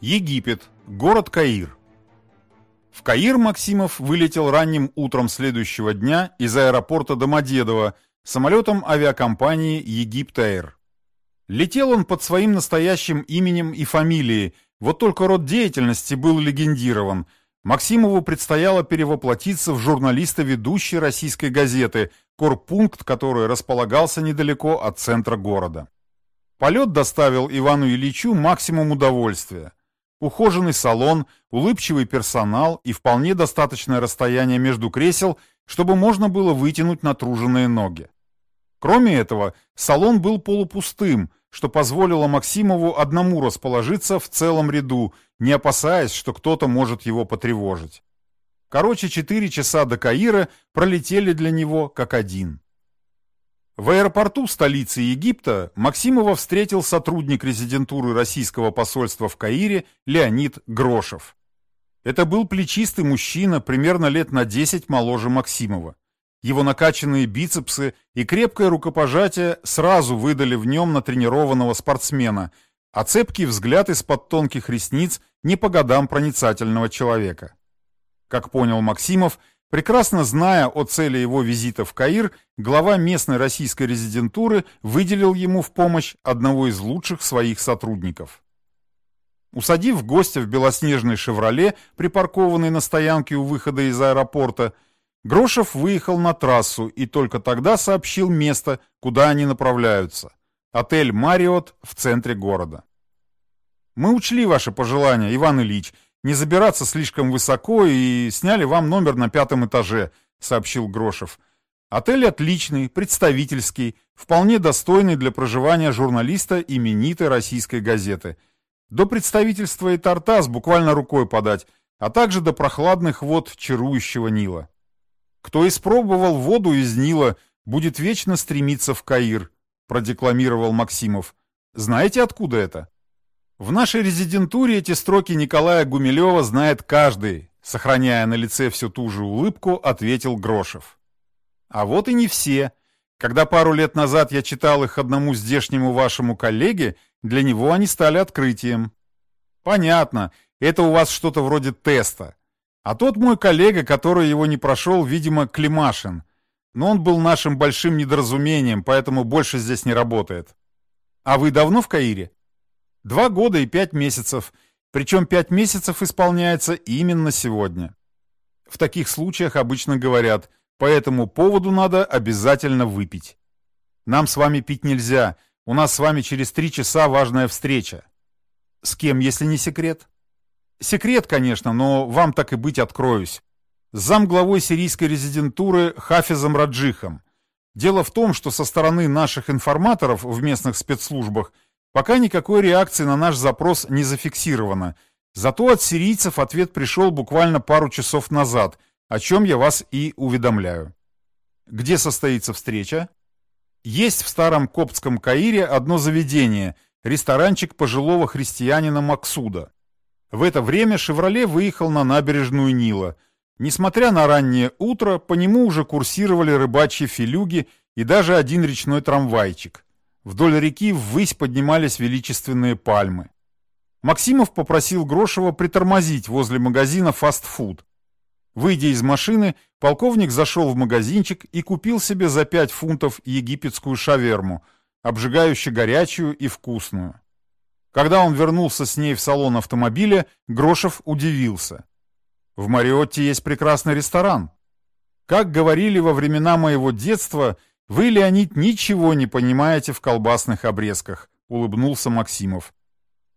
Египет. Город Каир. В Каир Максимов вылетел ранним утром следующего дня из аэропорта Домодедово самолетом авиакомпании «Египтаэр». Летел он под своим настоящим именем и фамилией, вот только род деятельности был легендирован. Максимову предстояло перевоплотиться в журналиста ведущей российской газеты, корпункт которой располагался недалеко от центра города. Полет доставил Ивану Ильичу максимум удовольствия. Ухоженный салон, улыбчивый персонал и вполне достаточное расстояние между кресел, чтобы можно было вытянуть натруженные ноги. Кроме этого, салон был полупустым, что позволило Максимову одному расположиться в целом ряду, не опасаясь, что кто-то может его потревожить. Короче, четыре часа до Каира пролетели для него как один. В аэропорту столицы Египта Максимова встретил сотрудник резидентуры российского посольства в Каире Леонид Грошев. Это был плечистый мужчина, примерно лет на 10 моложе Максимова. Его накачанные бицепсы и крепкое рукопожатие сразу выдали в нем натренированного спортсмена, а цепкий взгляд из-под тонких ресниц не по годам проницательного человека. Как понял Максимов, Прекрасно зная о цели его визита в Каир, глава местной российской резидентуры выделил ему в помощь одного из лучших своих сотрудников. Усадив гостя в белоснежный «Шевроле», припаркованный на стоянке у выхода из аэропорта, Грошев выехал на трассу и только тогда сообщил место, куда они направляются. Отель «Мариот» в центре города. «Мы учли ваши пожелания, Иван Ильич», не забираться слишком высоко и сняли вам номер на пятом этаже», — сообщил Грошев. «Отель отличный, представительский, вполне достойный для проживания журналиста именитой российской газеты. До представительства и Тартас буквально рукой подать, а также до прохладных вод чарующего Нила. Кто испробовал воду из Нила, будет вечно стремиться в Каир», — продекламировал Максимов. «Знаете, откуда это?» В нашей резидентуре эти строки Николая Гумилева знает каждый, сохраняя на лице всю ту же улыбку, ответил Грошев. А вот и не все. Когда пару лет назад я читал их одному здешнему вашему коллеге, для него они стали открытием. Понятно, это у вас что-то вроде теста. А тот мой коллега, который его не прошел, видимо, Климашин. Но он был нашим большим недоразумением, поэтому больше здесь не работает. А вы давно в Каире? Два года и пять месяцев, причем пять месяцев исполняется именно сегодня. В таких случаях обычно говорят, по этому поводу надо обязательно выпить. Нам с вами пить нельзя, у нас с вами через три часа важная встреча. С кем, если не секрет? Секрет, конечно, но вам так и быть откроюсь. С замглавой сирийской резидентуры Хафизом Раджихом. Дело в том, что со стороны наших информаторов в местных спецслужбах – Пока никакой реакции на наш запрос не зафиксировано. Зато от сирийцев ответ пришел буквально пару часов назад, о чем я вас и уведомляю. Где состоится встреча? Есть в старом коптском Каире одно заведение, ресторанчик пожилого христианина Максуда. В это время «Шевроле» выехал на набережную Нила. Несмотря на раннее утро, по нему уже курсировали рыбачьи филюги и даже один речной трамвайчик. Вдоль реки ввысь поднимались величественные пальмы. Максимов попросил Грошева притормозить возле магазина фастфуд. Выйдя из машины, полковник зашел в магазинчик и купил себе за 5 фунтов египетскую шаверму, обжигающе горячую и вкусную. Когда он вернулся с ней в салон автомобиля, Грошев удивился. В Мариотте есть прекрасный ресторан. Как говорили во времена моего детства – «Вы, Леонид, ничего не понимаете в колбасных обрезках», — улыбнулся Максимов.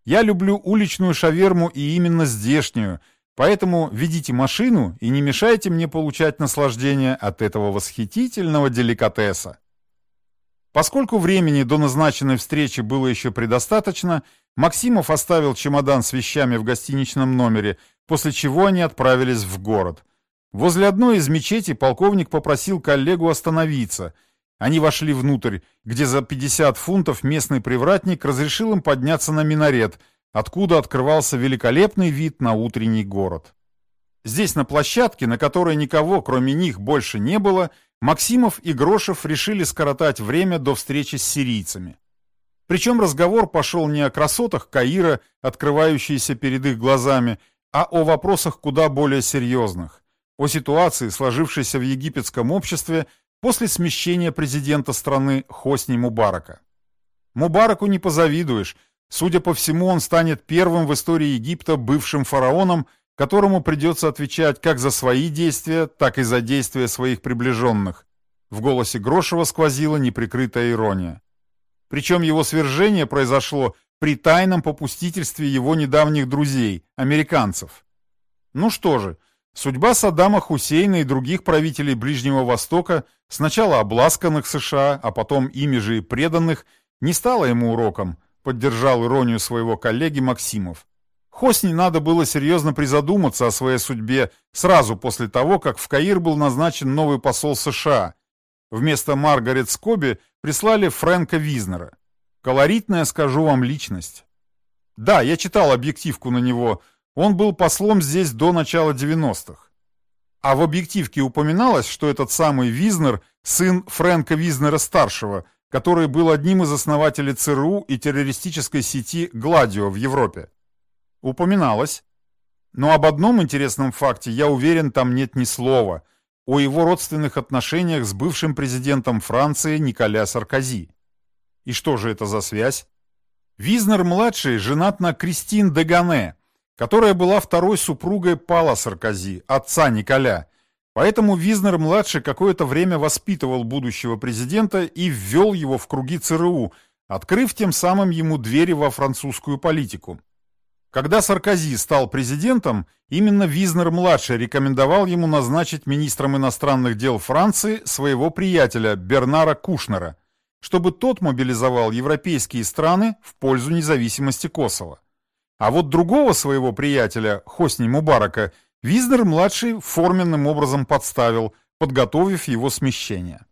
«Я люблю уличную шаверму и именно здешнюю, поэтому ведите машину и не мешайте мне получать наслаждение от этого восхитительного деликатеса». Поскольку времени до назначенной встречи было еще предостаточно, Максимов оставил чемодан с вещами в гостиничном номере, после чего они отправились в город. Возле одной из мечетей полковник попросил коллегу остановиться — они вошли внутрь, где за 50 фунтов местный привратник разрешил им подняться на минарет, откуда открывался великолепный вид на утренний город. Здесь, на площадке, на которой никого, кроме них, больше не было, Максимов и Грошев решили скоротать время до встречи с сирийцами. Причем разговор пошел не о красотах Каира, открывающиеся перед их глазами, а о вопросах куда более серьезных. О ситуации, сложившейся в египетском обществе после смещения президента страны Хосни Мубарака. Мубараку не позавидуешь. Судя по всему, он станет первым в истории Египта бывшим фараоном, которому придется отвечать как за свои действия, так и за действия своих приближенных. В голосе Грошева сквозила неприкрытая ирония. Причем его свержение произошло при тайном попустительстве его недавних друзей, американцев. Ну что же, судьба Саддама Хусейна и других правителей Ближнего Востока, сначала обласканных США, а потом ими же и преданных, не стала ему уроком, поддержал иронию своего коллеги Максимов. Хосни надо было серьезно призадуматься о своей судьбе сразу после того, как в Каир был назначен новый посол США. Вместо Маргарет Скоби прислали Фрэнка Визнера. Колоритная, скажу вам, личность. Да, я читал объективку на него. Он был послом здесь до начала 90-х. А в объективке упоминалось, что этот самый Визнер – сын Фрэнка Визнера-старшего, который был одним из основателей ЦРУ и террористической сети «Гладио» в Европе. Упоминалось. Но об одном интересном факте, я уверен, там нет ни слова. О его родственных отношениях с бывшим президентом Франции Николя Саркози. И что же это за связь? Визнер-младший женат на Кристин Дегане, которая была второй супругой Пала Саркози, отца Николя. Поэтому Визнер-младший какое-то время воспитывал будущего президента и ввел его в круги ЦРУ, открыв тем самым ему двери во французскую политику. Когда Саркози стал президентом, именно Визнер-младший рекомендовал ему назначить министром иностранных дел Франции своего приятеля Бернара Кушнера, чтобы тот мобилизовал европейские страны в пользу независимости Косово. А вот другого своего приятеля, Хосни Мубарака, Визнер-младший форменным образом подставил, подготовив его смещение.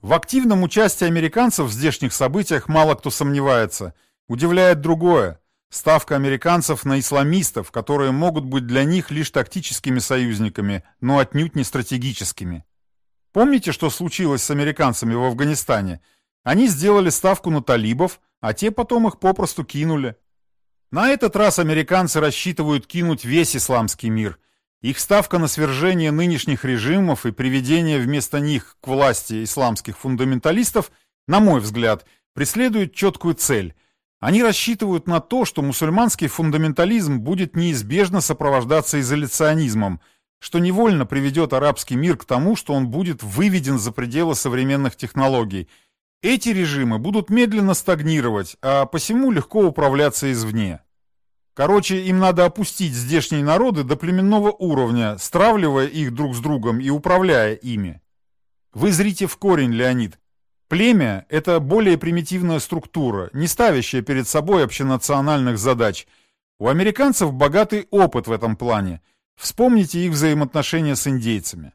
В активном участии американцев в здешних событиях мало кто сомневается. Удивляет другое. Ставка американцев на исламистов, которые могут быть для них лишь тактическими союзниками, но отнюдь не стратегическими. Помните, что случилось с американцами в Афганистане? Они сделали ставку на талибов, а те потом их попросту кинули. На этот раз американцы рассчитывают кинуть весь исламский мир. Их ставка на свержение нынешних режимов и приведение вместо них к власти исламских фундаменталистов, на мой взгляд, преследует четкую цель – они рассчитывают на то, что мусульманский фундаментализм будет неизбежно сопровождаться изоляционизмом, что невольно приведет арабский мир к тому, что он будет выведен за пределы современных технологий. Эти режимы будут медленно стагнировать, а посему легко управляться извне. Короче, им надо опустить здешние народы до племенного уровня, стравливая их друг с другом и управляя ими. Вы зрите в корень, Леонид. Племя – это более примитивная структура, не ставящая перед собой общенациональных задач. У американцев богатый опыт в этом плане. Вспомните их взаимоотношения с индейцами.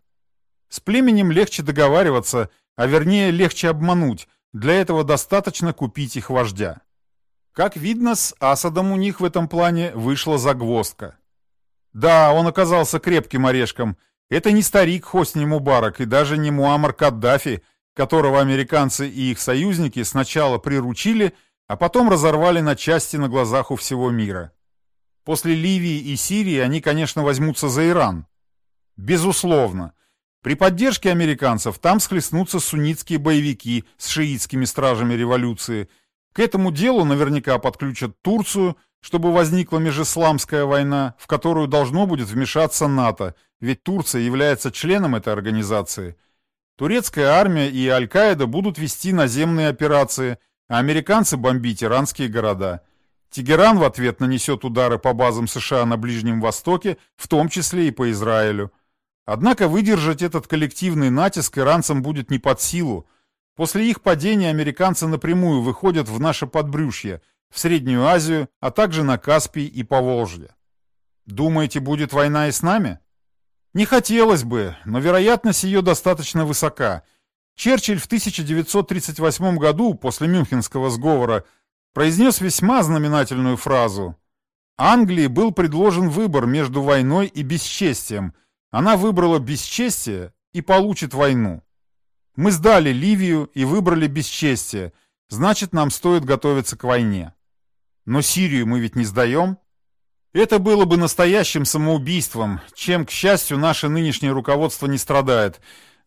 С племенем легче договариваться, а вернее легче обмануть. Для этого достаточно купить их вождя. Как видно, с Асадом у них в этом плане вышла загвоздка. Да, он оказался крепким орешком. Это не старик Хосни Мубарак и даже не Муаммар Каддафи – которого американцы и их союзники сначала приручили, а потом разорвали на части на глазах у всего мира. После Ливии и Сирии они, конечно, возьмутся за Иран. Безусловно. При поддержке американцев там схлестнутся суннитские боевики с шиитскими стражами революции. К этому делу наверняка подключат Турцию, чтобы возникла межисламская война, в которую должно будет вмешаться НАТО, ведь Турция является членом этой организации – Турецкая армия и Аль-Каида будут вести наземные операции, а американцы бомбить иранские города. Тегеран в ответ нанесет удары по базам США на Ближнем Востоке, в том числе и по Израилю. Однако выдержать этот коллективный натиск иранцам будет не под силу. После их падения американцы напрямую выходят в наше подбрюшье, в Среднюю Азию, а также на Каспий и Поволжье. Думаете, будет война и с нами? Не хотелось бы, но вероятность ее достаточно высока. Черчилль в 1938 году, после Мюнхенского сговора, произнес весьма знаменательную фразу. Англии был предложен выбор между войной и бесчестием. Она выбрала бесчестие и получит войну. Мы сдали Ливию и выбрали бесчестие. значит нам стоит готовиться к войне. Но Сирию мы ведь не сдаем. Это было бы настоящим самоубийством, чем, к счастью, наше нынешнее руководство не страдает.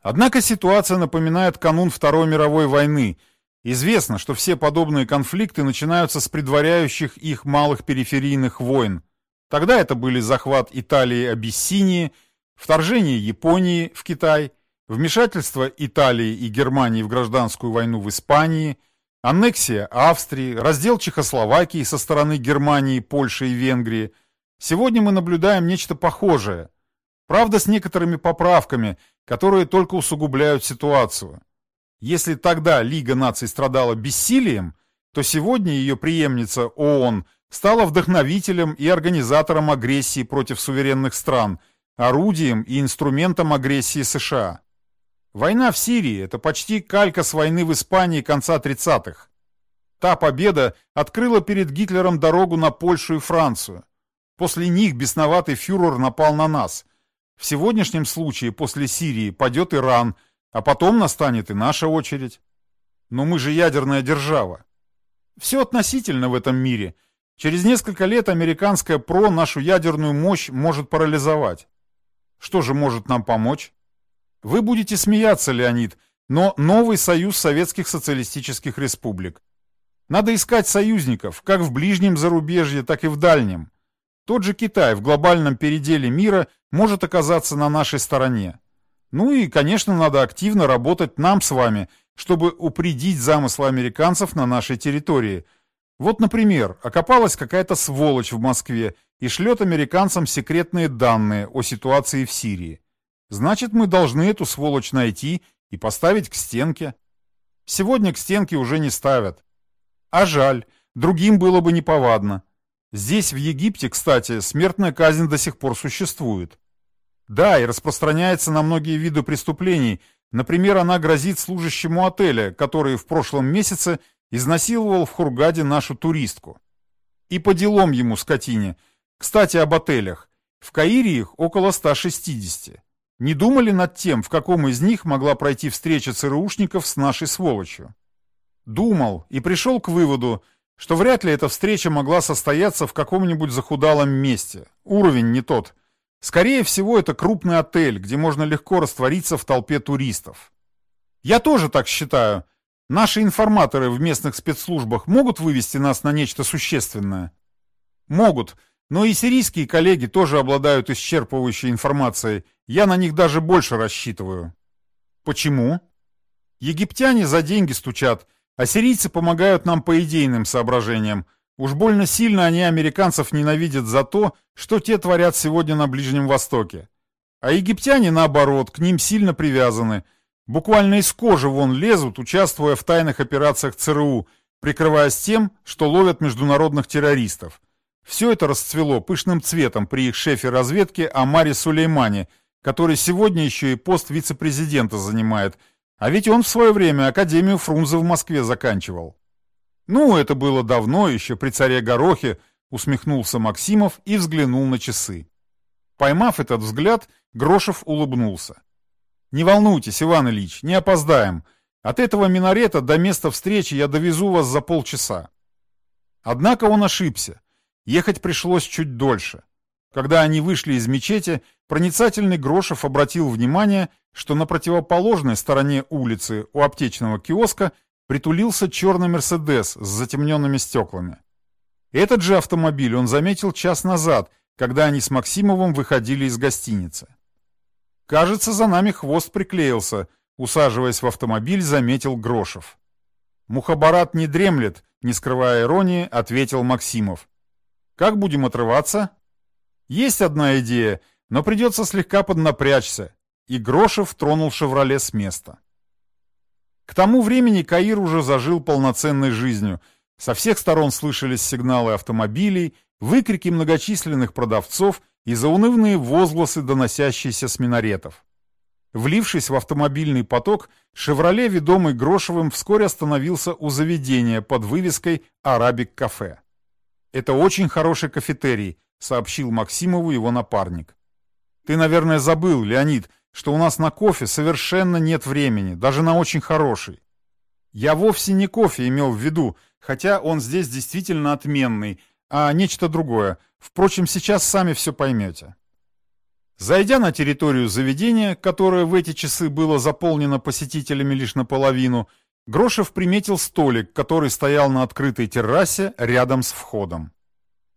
Однако ситуация напоминает канун Второй мировой войны. Известно, что все подобные конфликты начинаются с предваряющих их малых периферийных войн. Тогда это были захват Италии Абиссинии, вторжение Японии в Китай, вмешательство Италии и Германии в гражданскую войну в Испании, аннексия Австрии, раздел Чехословакии со стороны Германии, Польши и Венгрии. Сегодня мы наблюдаем нечто похожее. Правда, с некоторыми поправками, которые только усугубляют ситуацию. Если тогда Лига наций страдала бессилием, то сегодня ее преемница ООН стала вдохновителем и организатором агрессии против суверенных стран, орудием и инструментом агрессии США. Война в Сирии – это почти калька с войны в Испании конца 30-х. Та победа открыла перед Гитлером дорогу на Польшу и Францию. После них бесноватый фюрер напал на нас. В сегодняшнем случае после Сирии падет Иран, а потом настанет и наша очередь. Но мы же ядерная держава. Все относительно в этом мире. Через несколько лет американская ПРО нашу ядерную мощь может парализовать. Что же может нам помочь? Вы будете смеяться, Леонид, но новый союз советских социалистических республик. Надо искать союзников, как в ближнем зарубежье, так и в дальнем. Тот же Китай в глобальном переделе мира может оказаться на нашей стороне. Ну и, конечно, надо активно работать нам с вами, чтобы упредить замыслы американцев на нашей территории. Вот, например, окопалась какая-то сволочь в Москве и шлет американцам секретные данные о ситуации в Сирии. Значит, мы должны эту сволочь найти и поставить к стенке. Сегодня к стенке уже не ставят. А жаль, другим было бы неповадно. Здесь, в Египте, кстати, смертная казнь до сих пор существует. Да, и распространяется на многие виды преступлений. Например, она грозит служащему отеля, который в прошлом месяце изнасиловал в Хургаде нашу туристку. И по делам ему, скотине. Кстати, об отелях. В Каире их около 160. Не думали над тем, в каком из них могла пройти встреча ЦРУшников с нашей сволочью? Думал и пришел к выводу, что вряд ли эта встреча могла состояться в каком-нибудь захудалом месте. Уровень не тот. Скорее всего, это крупный отель, где можно легко раствориться в толпе туристов. Я тоже так считаю. Наши информаторы в местных спецслужбах могут вывести нас на нечто существенное? Могут, но и сирийские коллеги тоже обладают исчерпывающей информацией. Я на них даже больше рассчитываю. Почему? Египтяне за деньги стучат – Ассирийцы помогают нам по идейным соображениям. Уж больно сильно они американцев ненавидят за то, что те творят сегодня на Ближнем Востоке. А египтяне, наоборот, к ним сильно привязаны. Буквально из кожи вон лезут, участвуя в тайных операциях ЦРУ, прикрываясь тем, что ловят международных террористов. Все это расцвело пышным цветом при их шефе разведки Амаре Сулеймане, который сегодня еще и пост вице-президента занимает – а ведь он в свое время Академию Фрунзе в Москве заканчивал. Ну, это было давно, еще при царе Горохе, усмехнулся Максимов и взглянул на часы. Поймав этот взгляд, Грошев улыбнулся. «Не волнуйтесь, Иван Ильич, не опоздаем. От этого минарета до места встречи я довезу вас за полчаса». Однако он ошибся. Ехать пришлось чуть дольше. Когда они вышли из мечети, проницательный Грошев обратил внимание, что на противоположной стороне улицы у аптечного киоска притулился черный «Мерседес» с затемненными стеклами. Этот же автомобиль он заметил час назад, когда они с Максимовым выходили из гостиницы. «Кажется, за нами хвост приклеился», — усаживаясь в автомобиль, заметил Грошев. «Мухабарат не дремлет», — не скрывая иронии, ответил Максимов. «Как будем отрываться?» Есть одна идея, но придется слегка поднапрячься. И Грошев тронул «Шевроле» с места. К тому времени Каир уже зажил полноценной жизнью. Со всех сторон слышались сигналы автомобилей, выкрики многочисленных продавцов и заунывные возгласы, доносящиеся с минаретов. Влившись в автомобильный поток, «Шевроле», ведомый Грошевым, вскоре остановился у заведения под вывеской «Арабик-кафе». Это очень хороший кафетерий, сообщил Максимову его напарник. «Ты, наверное, забыл, Леонид, что у нас на кофе совершенно нет времени, даже на очень хороший». Я вовсе не кофе имел в виду, хотя он здесь действительно отменный, а нечто другое. Впрочем, сейчас сами все поймете. Зайдя на территорию заведения, которое в эти часы было заполнено посетителями лишь наполовину, Грошев приметил столик, который стоял на открытой террасе рядом с входом.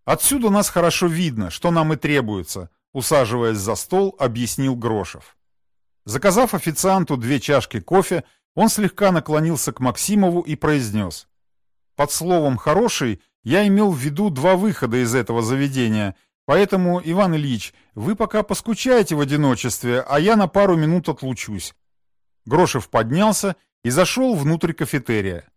«Отсюда нас хорошо видно, что нам и требуется», усаживаясь за стол, объяснил Грошев. Заказав официанту две чашки кофе, он слегка наклонился к Максимову и произнес. «Под словом «хороший» я имел в виду два выхода из этого заведения, поэтому, Иван Ильич, вы пока поскучаете в одиночестве, а я на пару минут отлучусь». Грошев поднялся и зашел внутрь кафетерия.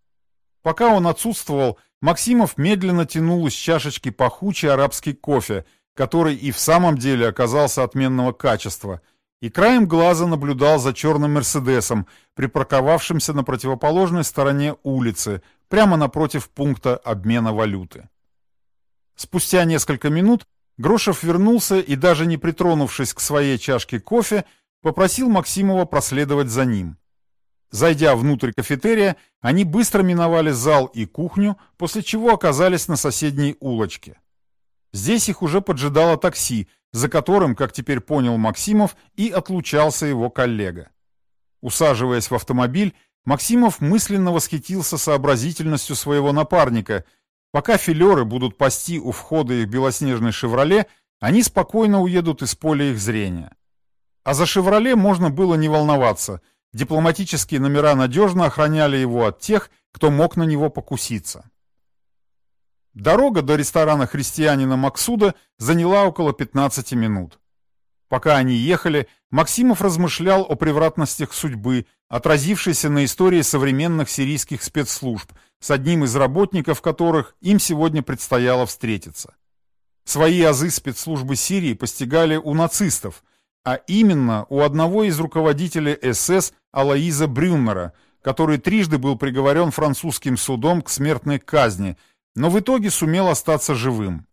Пока он отсутствовал, Максимов медленно тянул из чашечки пахучий арабский кофе, который и в самом деле оказался отменного качества – и краем глаза наблюдал за черным «Мерседесом», припарковавшимся на противоположной стороне улицы, прямо напротив пункта обмена валюты. Спустя несколько минут Грошев вернулся и, даже не притронувшись к своей чашке кофе, попросил Максимова проследовать за ним. Зайдя внутрь кафетерия, они быстро миновали зал и кухню, после чего оказались на соседней улочке. Здесь их уже поджидало такси, за которым, как теперь понял Максимов, и отлучался его коллега. Усаживаясь в автомобиль, Максимов мысленно восхитился сообразительностью своего напарника. Пока филеры будут пасти у входа их белоснежной «Шевроле», они спокойно уедут из поля их зрения. А за «Шевроле» можно было не волноваться. Дипломатические номера надежно охраняли его от тех, кто мог на него покуситься. Дорога до ресторана христианина Максуда заняла около 15 минут. Пока они ехали, Максимов размышлял о превратностях судьбы, отразившейся на истории современных сирийских спецслужб, с одним из работников которых им сегодня предстояло встретиться. Свои азы спецслужбы Сирии постигали у нацистов, а именно у одного из руководителей СС Алаиза Брюннера, который трижды был приговорен французским судом к смертной казни – но в итоге сумел остаться живым.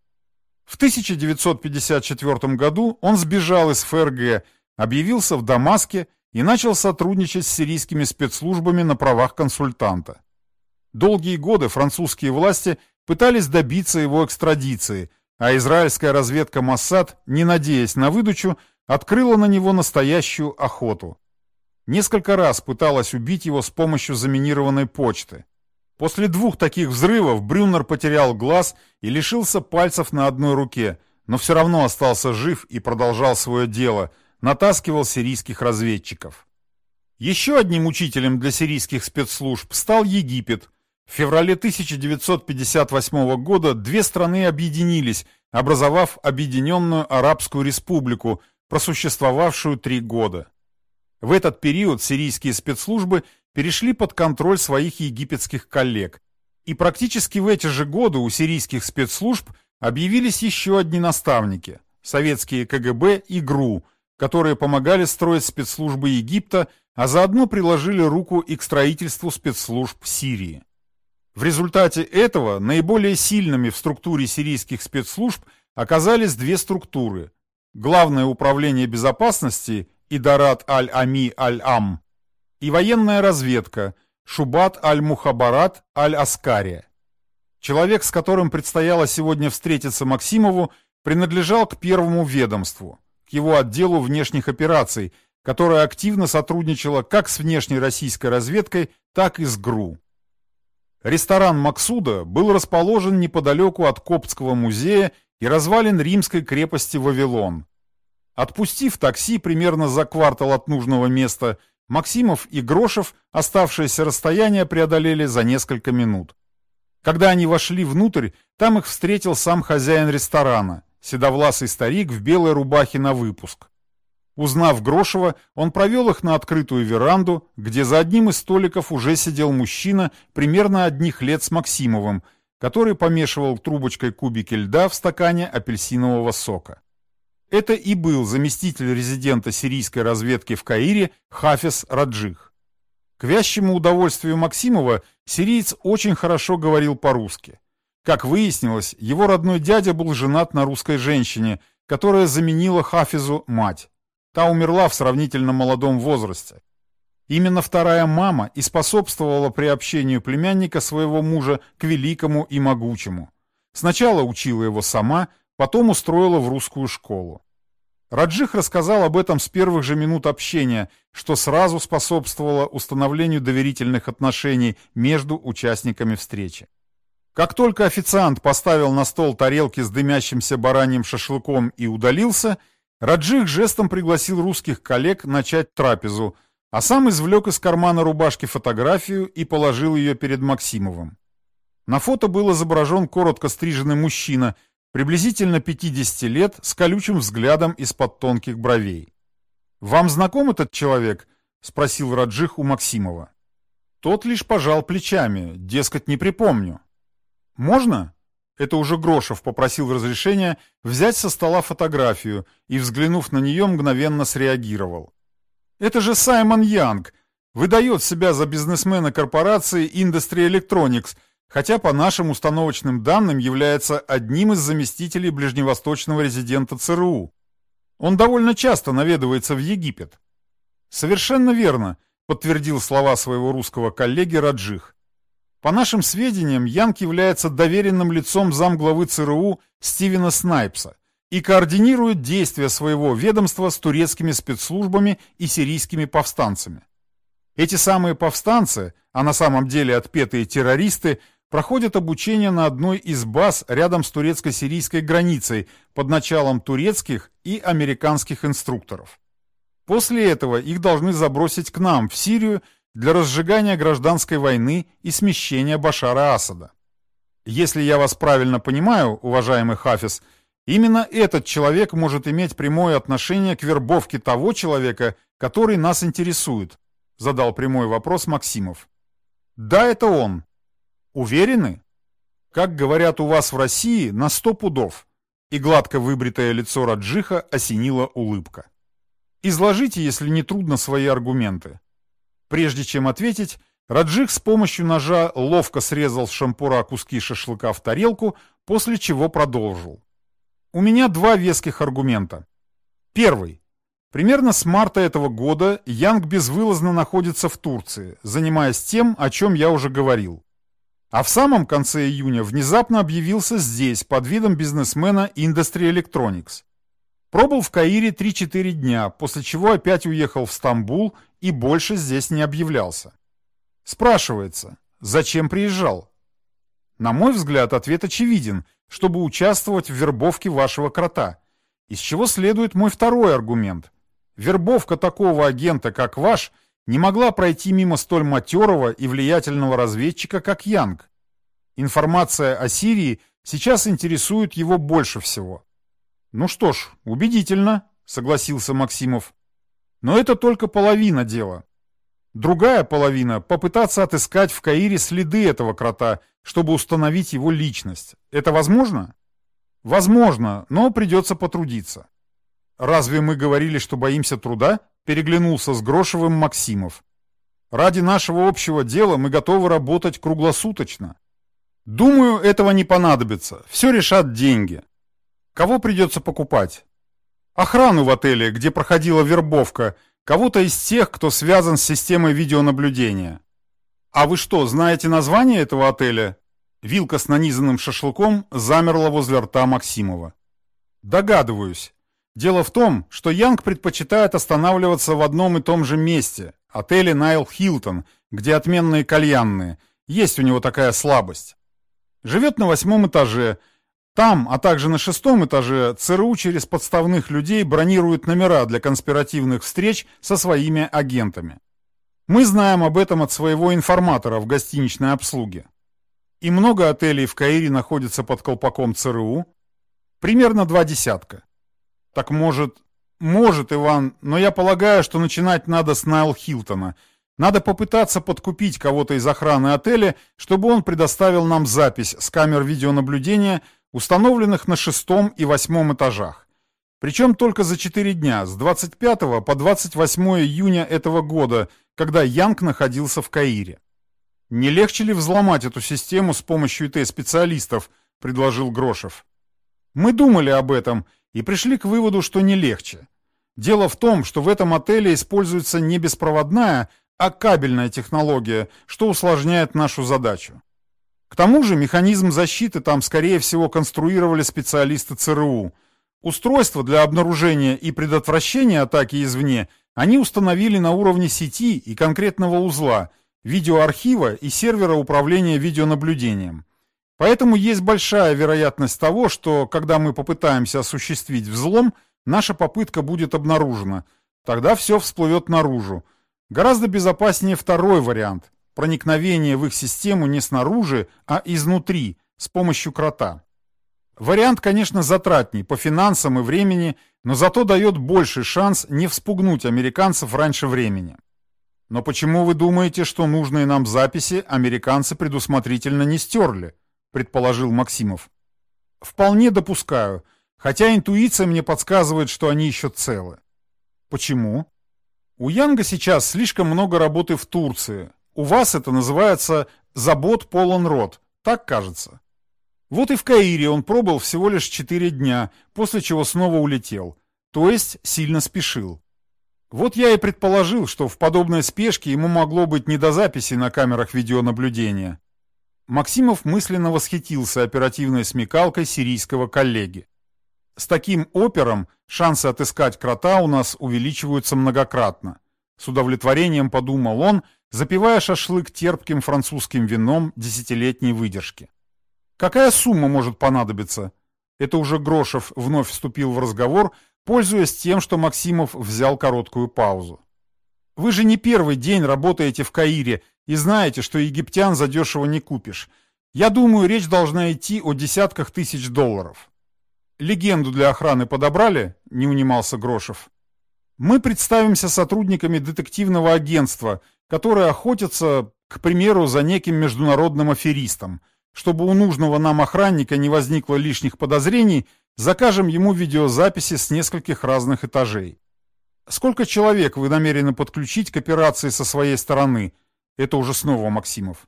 В 1954 году он сбежал из ФРГ, объявился в Дамаске и начал сотрудничать с сирийскими спецслужбами на правах консультанта. Долгие годы французские власти пытались добиться его экстрадиции, а израильская разведка Моссад, не надеясь на выдачу, открыла на него настоящую охоту. Несколько раз пыталась убить его с помощью заминированной почты. После двух таких взрывов Брюнер потерял глаз и лишился пальцев на одной руке, но все равно остался жив и продолжал свое дело, натаскивал сирийских разведчиков. Еще одним учителем для сирийских спецслужб стал Египет. В феврале 1958 года две страны объединились, образовав Объединенную Арабскую Республику, просуществовавшую три года. В этот период сирийские спецслужбы перешли под контроль своих египетских коллег. И практически в эти же годы у сирийских спецслужб объявились еще одни наставники – советские КГБ и ГРУ, которые помогали строить спецслужбы Египта, а заодно приложили руку и к строительству спецслужб Сирии. В результате этого наиболее сильными в структуре сирийских спецслужб оказались две структуры – Главное управление безопасности Идарат аль-Ами аль-Ам и военная разведка Шубат аль-Мухабарат аль-Аскари. Человек, с которым предстояло сегодня встретиться Максимову, принадлежал к первому ведомству, к его отделу внешних операций, которое активно сотрудничало как с внешней российской разведкой, так и с ГРУ. Ресторан Максуда был расположен неподалеку от Коптского музея и развалин римской крепости Вавилон. Отпустив такси примерно за квартал от нужного места – Максимов и Грошев оставшееся расстояние преодолели за несколько минут. Когда они вошли внутрь, там их встретил сам хозяин ресторана, седовласый старик в белой рубахе на выпуск. Узнав Грошева, он провел их на открытую веранду, где за одним из столиков уже сидел мужчина примерно одних лет с Максимовым, который помешивал трубочкой кубики льда в стакане апельсинового сока. Это и был заместитель резидента сирийской разведки в Каире Хафиз Раджих. К вящему удовольствию Максимова сириец очень хорошо говорил по-русски. Как выяснилось, его родной дядя был женат на русской женщине, которая заменила Хафизу мать. Та умерла в сравнительно молодом возрасте. Именно вторая мама и способствовала приобщению племянника своего мужа к великому и могучему. Сначала учила его сама, потом устроила в русскую школу. Раджих рассказал об этом с первых же минут общения, что сразу способствовало установлению доверительных отношений между участниками встречи. Как только официант поставил на стол тарелки с дымящимся бараньим шашлыком и удалился, Раджих жестом пригласил русских коллег начать трапезу, а сам извлек из кармана рубашки фотографию и положил ее перед Максимовым. На фото был изображен коротко стриженный мужчина, приблизительно 50 лет, с колючим взглядом из-под тонких бровей. «Вам знаком этот человек?» — спросил Раджих у Максимова. Тот лишь пожал плечами, дескать, не припомню. «Можно?» Это уже Грошев попросил разрешения взять со стола фотографию и, взглянув на нее, мгновенно среагировал. Это же Саймон Янг. Выдает себя за бизнесмена корпорации Industry Electronics, хотя по нашим установочным данным является одним из заместителей ближневосточного резидента ЦРУ. Он довольно часто наведывается в Египет. Совершенно верно, подтвердил слова своего русского коллеги Раджих. По нашим сведениям, Янг является доверенным лицом замглавы ЦРУ Стивена Снайпса и координирует действия своего ведомства с турецкими спецслужбами и сирийскими повстанцами. Эти самые повстанцы, а на самом деле отпетые террористы, проходят обучение на одной из баз рядом с турецко-сирийской границей под началом турецких и американских инструкторов. После этого их должны забросить к нам, в Сирию, для разжигания гражданской войны и смещения Башара Асада. Если я вас правильно понимаю, уважаемый Хафиз, Именно этот человек может иметь прямое отношение к вербовке того человека, который нас интересует, задал прямой вопрос Максимов. Да, это он. Уверены? Как говорят у вас в России, на сто пудов. И гладко выбритое лицо Раджиха осенила улыбка. Изложите, если не трудно, свои аргументы. Прежде чем ответить, Раджих с помощью ножа ловко срезал с шампура куски шашлыка в тарелку, после чего продолжил. У меня два веских аргумента. Первый. Примерно с марта этого года Янг безвылазно находится в Турции, занимаясь тем, о чем я уже говорил. А в самом конце июня внезапно объявился здесь под видом бизнесмена Industry Electronics. Пробыл в Каире 3-4 дня, после чего опять уехал в Стамбул и больше здесь не объявлялся. Спрашивается, зачем приезжал? На мой взгляд, ответ очевиден чтобы участвовать в вербовке вашего крота. Из чего следует мой второй аргумент. Вербовка такого агента, как ваш, не могла пройти мимо столь матерого и влиятельного разведчика, как Янг. Информация о Сирии сейчас интересует его больше всего. Ну что ж, убедительно, согласился Максимов. Но это только половина дела. Другая половина — попытаться отыскать в Каире следы этого крота, чтобы установить его личность. Это возможно? Возможно, но придется потрудиться. Разве мы говорили, что боимся труда? Переглянулся с Грошевым Максимов. Ради нашего общего дела мы готовы работать круглосуточно. Думаю, этого не понадобится. Все решат деньги. Кого придется покупать? Охрану в отеле, где проходила вербовка — Кого-то из тех, кто связан с системой видеонаблюдения. А вы что, знаете название этого отеля? Вилка с нанизанным шашлыком замерла возле рта Максимова. Догадываюсь. Дело в том, что Янг предпочитает останавливаться в одном и том же месте, отеле Найл Хилтон, где отменные кальянные. Есть у него такая слабость. Живет на восьмом этаже, там, а также на шестом этаже, ЦРУ через подставных людей бронирует номера для конспиративных встреч со своими агентами. Мы знаем об этом от своего информатора в гостиничной обслуге. И много отелей в Каире находятся под колпаком ЦРУ? Примерно два десятка. Так может... Может, Иван, но я полагаю, что начинать надо с Найл Хилтона. Надо попытаться подкупить кого-то из охраны отеля, чтобы он предоставил нам запись с камер видеонаблюдения установленных на шестом и восьмом этажах. Причем только за четыре дня, с 25 по 28 июня этого года, когда Янг находился в Каире. «Не легче ли взломать эту систему с помощью ИТ-специалистов?» – предложил Грошев. «Мы думали об этом и пришли к выводу, что не легче. Дело в том, что в этом отеле используется не беспроводная, а кабельная технология, что усложняет нашу задачу. К тому же механизм защиты там, скорее всего, конструировали специалисты ЦРУ. Устройство для обнаружения и предотвращения атаки извне они установили на уровне сети и конкретного узла, видеоархива и сервера управления видеонаблюдением. Поэтому есть большая вероятность того, что, когда мы попытаемся осуществить взлом, наша попытка будет обнаружена. Тогда все всплывет наружу. Гораздо безопаснее второй вариант – проникновение в их систему не снаружи, а изнутри, с помощью крота. Вариант, конечно, затратней по финансам и времени, но зато дает больший шанс не вспугнуть американцев раньше времени. Но почему вы думаете, что нужные нам записи американцы предусмотрительно не стерли? предположил Максимов. Вполне допускаю, хотя интуиция мне подсказывает, что они еще целы. Почему? У Янга сейчас слишком много работы в Турции. У вас это называется «забот полон рот», так кажется. Вот и в Каире он пробыл всего лишь четыре дня, после чего снова улетел. То есть сильно спешил. Вот я и предположил, что в подобной спешке ему могло быть не до записи на камерах видеонаблюдения. Максимов мысленно восхитился оперативной смекалкой сирийского коллеги. С таким опером шансы отыскать крота у нас увеличиваются многократно. С удовлетворением подумал он, запивая шашлык терпким французским вином десятилетней выдержки. Какая сумма может понадобиться? Это уже Грошев вновь вступил в разговор, пользуясь тем, что Максимов взял короткую паузу. Вы же не первый день работаете в Каире и знаете, что египтян задешево не купишь. Я думаю, речь должна идти о десятках тысяч долларов. Легенду для охраны подобрали? Не унимался Грошев. Мы представимся сотрудниками детективного агентства, которые охотятся, к примеру, за неким международным аферистом. Чтобы у нужного нам охранника не возникло лишних подозрений, закажем ему видеозаписи с нескольких разных этажей. Сколько человек вы намерены подключить к операции со своей стороны? Это уже снова Максимов.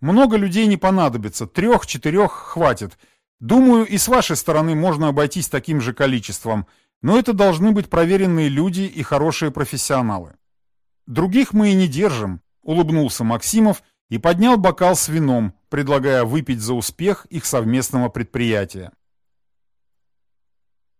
Много людей не понадобится, трех-четырех хватит. Думаю, и с вашей стороны можно обойтись таким же количеством, но это должны быть проверенные люди и хорошие профессионалы. Других мы и не держим, улыбнулся Максимов и поднял бокал с вином, предлагая выпить за успех их совместного предприятия.